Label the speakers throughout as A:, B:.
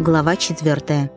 A: Глава 4.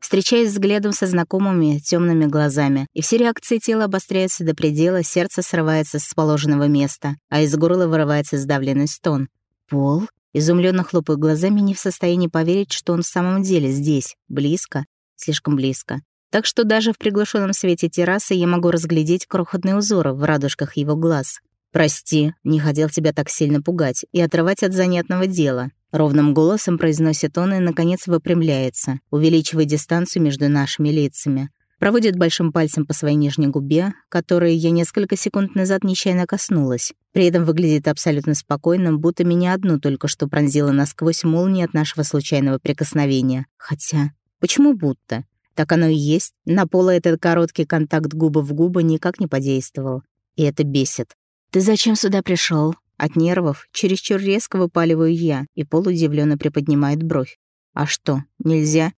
A: Встречаясь взглядом со знакомыми темными глазами, и все реакции тела обостряются до предела, сердце срывается с положенного места, а из горла вырывается сдавленный стон. «Пол?» Изумленно хлопаю глазами, не в состоянии поверить, что он в самом деле здесь, близко, слишком близко. Так что даже в приглушенном свете террасы я могу разглядеть крохотные узоры в радужках его глаз. «Прости, не хотел тебя так сильно пугать и отрывать от занятного дела», Ровным голосом произносит он и, наконец, выпрямляется, увеличивая дистанцию между нашими лицами. Проводит большим пальцем по своей нижней губе, которой я несколько секунд назад нечаянно коснулась. При этом выглядит абсолютно спокойным, будто меня одну только что пронзила насквозь молния от нашего случайного прикосновения. Хотя, почему будто? Так оно и есть. На пола этот короткий контакт губы в губы никак не подействовал. И это бесит. «Ты зачем сюда пришел? От нервов чересчур резко выпаливаю я, и Пол приподнимает бровь. «А что, нельзя?»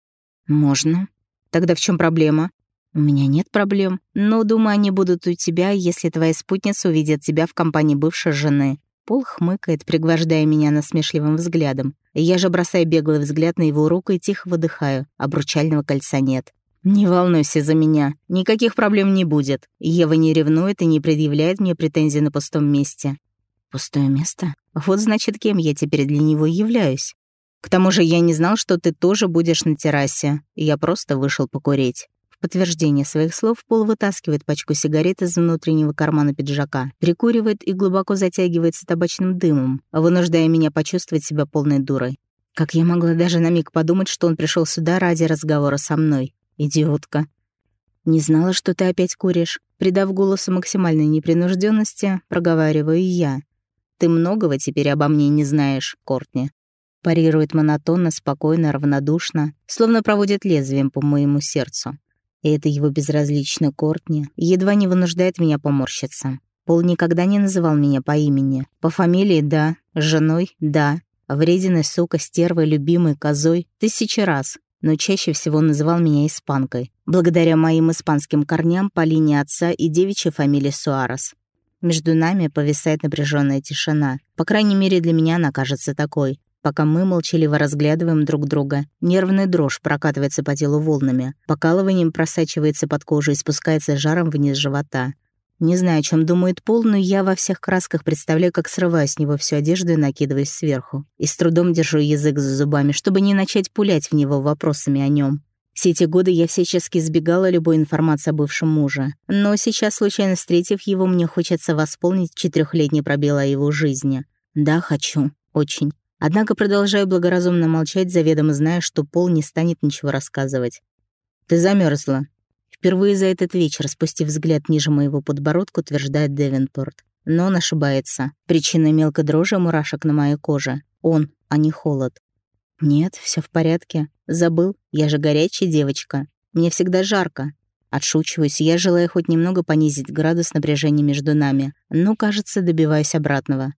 A: «Можно». «Тогда в чем проблема?» «У меня нет проблем, но, думаю, они будут у тебя, если твоя спутница увидит тебя в компании бывшей жены». Пол хмыкает, пригвождая меня насмешливым взглядом. Я же бросаю беглый взгляд на его руку и тихо выдыхаю. Обручального кольца нет. «Не волнуйся за меня. Никаких проблем не будет. Ева не ревнует и не предъявляет мне претензий на пустом месте. Пустое место? Вот значит, кем я теперь для него являюсь. К тому же я не знал, что ты тоже будешь на террасе. Я просто вышел покурить. В подтверждение своих слов Пол вытаскивает пачку сигарет из внутреннего кармана пиджака, прикуривает и глубоко затягивается табачным дымом, вынуждая меня почувствовать себя полной дурой. Как я могла даже на миг подумать, что он пришел сюда ради разговора со мной? Идиотка. Не знала, что ты опять куришь. Придав голосу максимальной непринужденности, проговариваю я, ты многого теперь обо мне не знаешь, Кортни. Парирует монотонно, спокойно, равнодушно, словно проводит лезвием по моему сердцу. И это его безразлично Кортни едва не вынуждает меня поморщиться. Пол никогда не называл меня по имени. По фамилии — да, женой — да, врединой, сука, стервой, любимой, козой — тысячи раз, но чаще всего называл меня испанкой, благодаря моим испанским корням по линии отца и девичьей фамилии Суарес. Между нами повисает напряженная тишина. По крайней мере, для меня она кажется такой. Пока мы молчаливо разглядываем друг друга, нервная дрожь прокатывается по телу волнами, покалыванием просачивается под кожу и спускается жаром вниз живота. Не знаю, о чем думает Пол, но я во всех красках представляю, как срываю с него всю одежду и накидываюсь сверху. И с трудом держу язык за зубами, чтобы не начать пулять в него вопросами о нем. Все эти годы я всячески избегала любой информации о бывшем муже. Но сейчас, случайно встретив его, мне хочется восполнить четырехлетний пробел о его жизни. Да, хочу. Очень. Однако продолжаю благоразумно молчать, заведомо зная, что Пол не станет ничего рассказывать. «Ты замерзла. Впервые за этот вечер, спустив взгляд ниже моего подбородка, утверждает Девинпорт. Но он ошибается. Причина мелкой дрожи мурашек на моей коже. Он, а не холод. «Нет, все в порядке. Забыл, я же горячая девочка. Мне всегда жарко». Отшучиваюсь, я желаю хоть немного понизить градус напряжения между нами, но, кажется, добиваюсь обратного.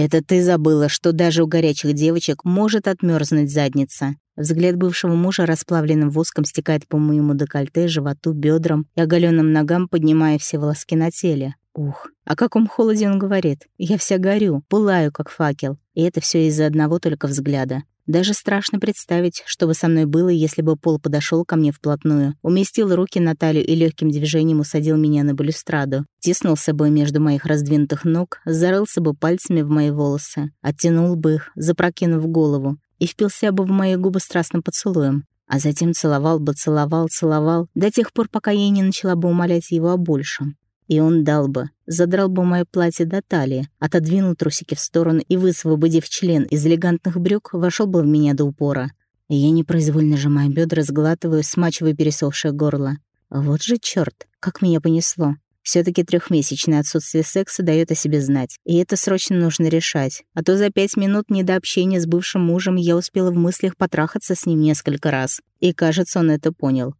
A: «Это ты забыла, что даже у горячих девочек может отмерзнуть задница». Взгляд бывшего мужа расплавленным воском стекает по моему декольте, животу, бедрам и оголенным ногам, поднимая все волоски на теле. Ух, о каком холоде он говорит. Я вся горю, пылаю, как факел. И это все из-за одного только взгляда. Даже страшно представить, что бы со мной было, если бы Пол подошел ко мне вплотную, уместил руки на талию и легким движением усадил меня на балюстраду, тиснул с собой между моих раздвинутых ног, зарылся бы пальцами в мои волосы, оттянул бы их, запрокинув голову, и впился бы в мои губы страстным поцелуем, а затем целовал бы, целовал, целовал, до тех пор, пока я не начала бы умолять его о большем. И он дал бы, задрал бы мое платье до талии, отодвинул трусики в сторону и, высвободив член из элегантных брюк, вошел бы в меня до упора. Я непроизвольно сжимаю бедра, сглатываю, смачиваю пересохшее горло. Вот же черт, как меня понесло. все таки трехмесячное отсутствие секса дает о себе знать, и это срочно нужно решать. А то за пять минут не до общения с бывшим мужем я успела в мыслях потрахаться с ним несколько раз. И, кажется, он это понял.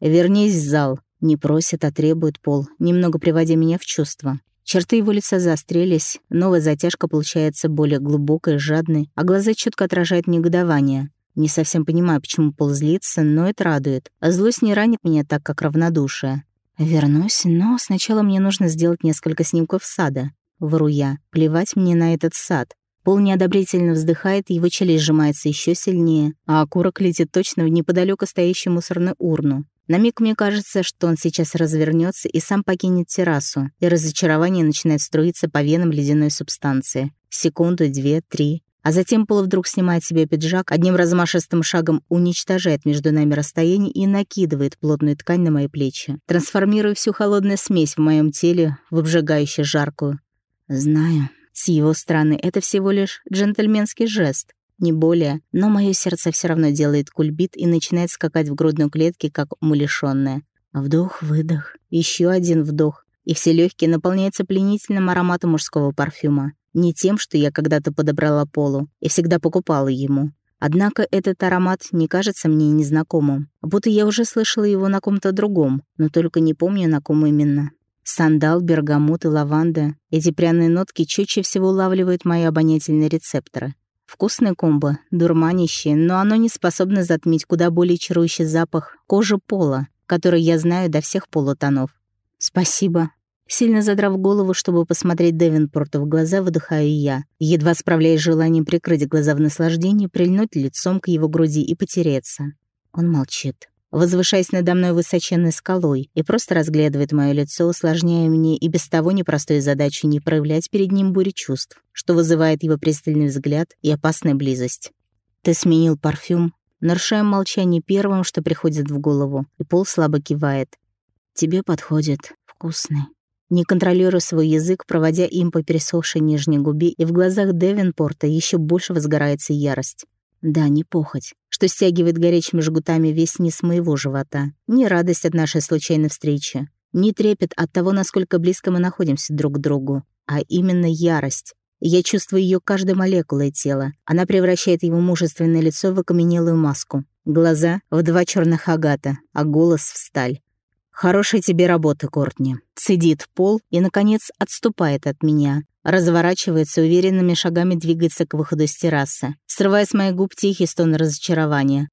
A: «Вернись в зал», не просит, а требует пол, немного приводя меня в чувство. Черты его лица заострились, новая затяжка получается более глубокой, жадной, а глаза четко отражают негодование. Не совсем понимаю, почему пол злится, но это радует. А злость не ранит меня так, как равнодушие. Вернусь, но сначала мне нужно сделать несколько снимков сада. Вру я. Плевать мне на этот сад. Пол неодобрительно вздыхает, его челюсть сжимается еще сильнее, а окурок летит точно в неподалеку стоящую мусорную урну. На миг мне кажется, что он сейчас развернется и сам покинет террасу, и разочарование начинает струиться по венам ледяной субстанции. Секунду, две, три. А затем Пол вдруг снимает себе пиджак, одним размашистым шагом уничтожает между нами расстояние и накидывает плотную ткань на мои плечи, трансформируя всю холодную смесь в моем теле в обжигающую жаркую. Знаю, с его стороны это всего лишь джентльменский жест, не более, но мое сердце все равно делает кульбит и начинает скакать в грудной клетке, как умалишённое. Вдох-выдох, еще один вдох, и все легкие наполняются пленительным ароматом мужского парфюма. Не тем, что я когда-то подобрала Полу и всегда покупала ему. Однако этот аромат не кажется мне незнакомым, будто я уже слышала его на ком-то другом, но только не помню, на ком именно. Сандал, бергамот и лаванда — эти пряные нотки чаще всего улавливают мои обонятельные рецепторы. Вкусное комбо, дурманище, но оно не способно затмить куда более чарующий запах кожи пола, который я знаю до всех полутонов. «Спасибо», Сильно задрав голову, чтобы посмотреть Девинпорту в глаза, выдыхаю я, едва справляясь желанием прикрыть глаза в наслаждении, прильнуть лицом к его груди и потереться. Он молчит, возвышаясь надо мной высоченной скалой, и просто разглядывает мое лицо, усложняя мне и без того непростую задачу не проявлять перед ним бури чувств, что вызывает его пристальный взгляд и опасная близость. «Ты сменил парфюм?» Нарушаем молчание первым, что приходит в голову, и Пол слабо кивает. «Тебе подходит. Вкусный». Не контролируя свой язык, проводя им по пересохшей нижней губе, и в глазах Девинпорта еще больше возгорается ярость. Да, не похоть, что стягивает горячими жгутами весь низ моего живота. Не радость от нашей случайной встречи, не трепет от того, насколько близко мы находимся друг к другу, а именно ярость. Я чувствую ее каждой молекулой тела. Она превращает его мужественное лицо в окаменелую маску. Глаза — в два черных агата, а голос — в сталь. «Хорошей тебе работы, Кортни». Цедит пол и, наконец, отступает от меня. Разворачивается, уверенными шагами двигается к выходу с террасы, срывая с моих губ тихий стон разочарования.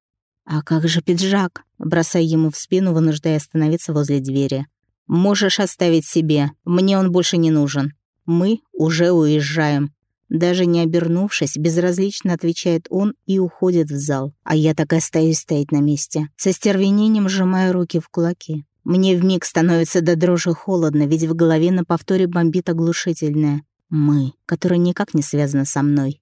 A: «А как же пиджак?» Бросая ему в спину, вынуждая остановиться возле двери. «Можешь оставить себе. Мне он больше не нужен. Мы уже уезжаем». Даже не обернувшись, безразлично отвечает он и уходит в зал. А я так и остаюсь стоять на месте, со стервенением сжимая руки в кулаки. Мне вмиг становится до дрожи холодно, ведь в голове на повторе бомбит оглушительное «мы», которое никак не связано со мной.